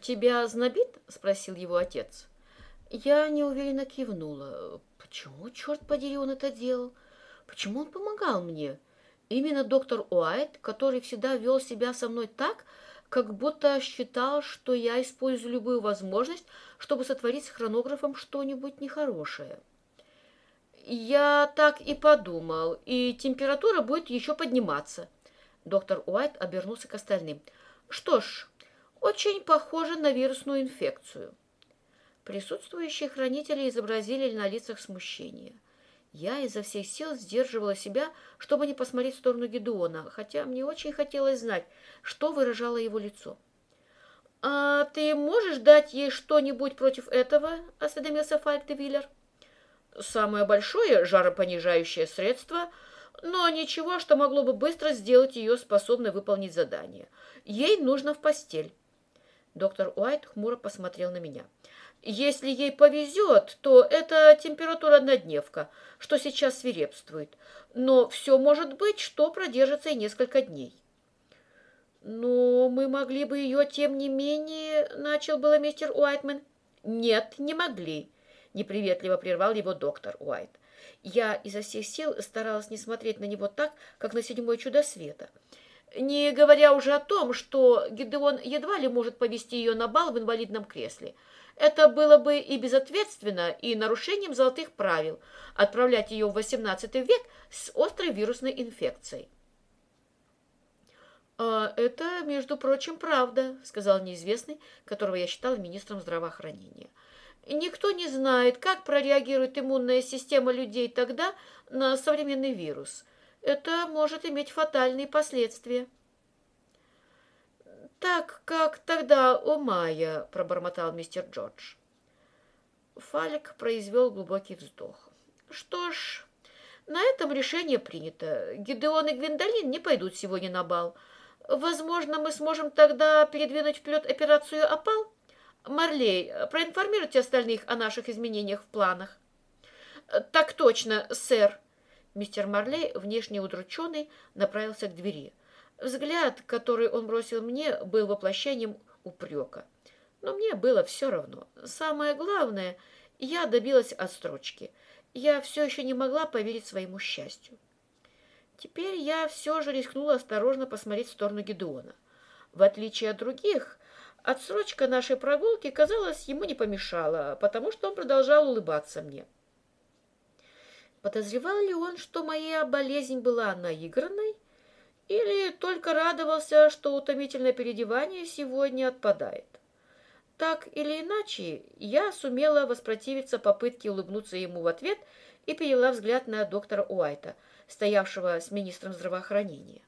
«Тебя знобит?» – спросил его отец. Я неуверенно кивнула. Почему, черт подери, он это делал? Почему он помогал мне? Именно доктор Уайт, который всегда вел себя со мной так, как будто считал, что я использую любую возможность, чтобы сотворить с хронографом что-нибудь нехорошее. Я так и подумал, и температура будет еще подниматься. Доктор Уайт обернулся к остальным. Что ж, очень похоже на вирусную инфекцию. Присутствующие хранители изобразили на лицах смущение. Я изо всех сил сдерживала себя, чтобы не посмотреть в сторону Гедеона, хотя мне очень хотелось знать, что выражало его лицо. «А ты можешь дать ей что-нибудь против этого?» – осведомился Фальктевиллер. «Самое большое жаропонижающее средство, но ничего, что могло бы быстро сделать ее способной выполнить задание. Ей нужно в постель». Доктор Уайт хмуро посмотрел на меня. Если ей повезет, то это температура однодневка, что сейчас свирепствует. Но все может быть, что продержится и несколько дней. «Но мы могли бы ее, тем не менее...» — начал было мистер Уайтман. «Нет, не могли», — неприветливо прервал его доктор Уайт. Я изо всех сил старалась не смотреть на него так, как на седьмое чудо света. Не говоря уже о том, что Гидеон едва ли может повести ее на бал в инвалидном кресле — это было бы и безответственно, и нарушением золотых правил отправлять ее в XVIII век с острой вирусной инфекцией. «А это, между прочим, правда», — сказал неизвестный, которого я считал министром здравоохранения. «Никто не знает, как прореагирует иммунная система людей тогда на современный вирус. Это может иметь фатальные последствия». «Так, как тогда у Майя», — пробормотал мистер Джордж. Фалик произвел глубокий вздох. «Что ж, на этом решение принято. Гидеон и Гвиндолин не пойдут сегодня на бал. Возможно, мы сможем тогда передвинуть вперед операцию «Опал»? Марлей, проинформируйте остальных о наших изменениях в планах». «Так точно, сэр». Мистер Марлей, внешне удрученный, направился к двери. Взгляд, который он бросил мне, был воплощением упрека. Но мне было все равно. Самое главное, я добилась отстрочки. Я все еще не могла поверить своему счастью. Теперь я все же рискнула осторожно посмотреть в сторону Гедеона. В отличие от других, отсрочка нашей прогулки, казалось, ему не помешала, потому что он продолжал улыбаться мне. Подозревал ли он, что моя болезнь была наигранной, или только радовался, что утомительное переодевание сегодня отпадает. Так или иначе, я сумела воспротивиться попытке улыбнуться ему в ответ и перевела взгляд на доктора Уайта, стоявшего с министром здравоохранения.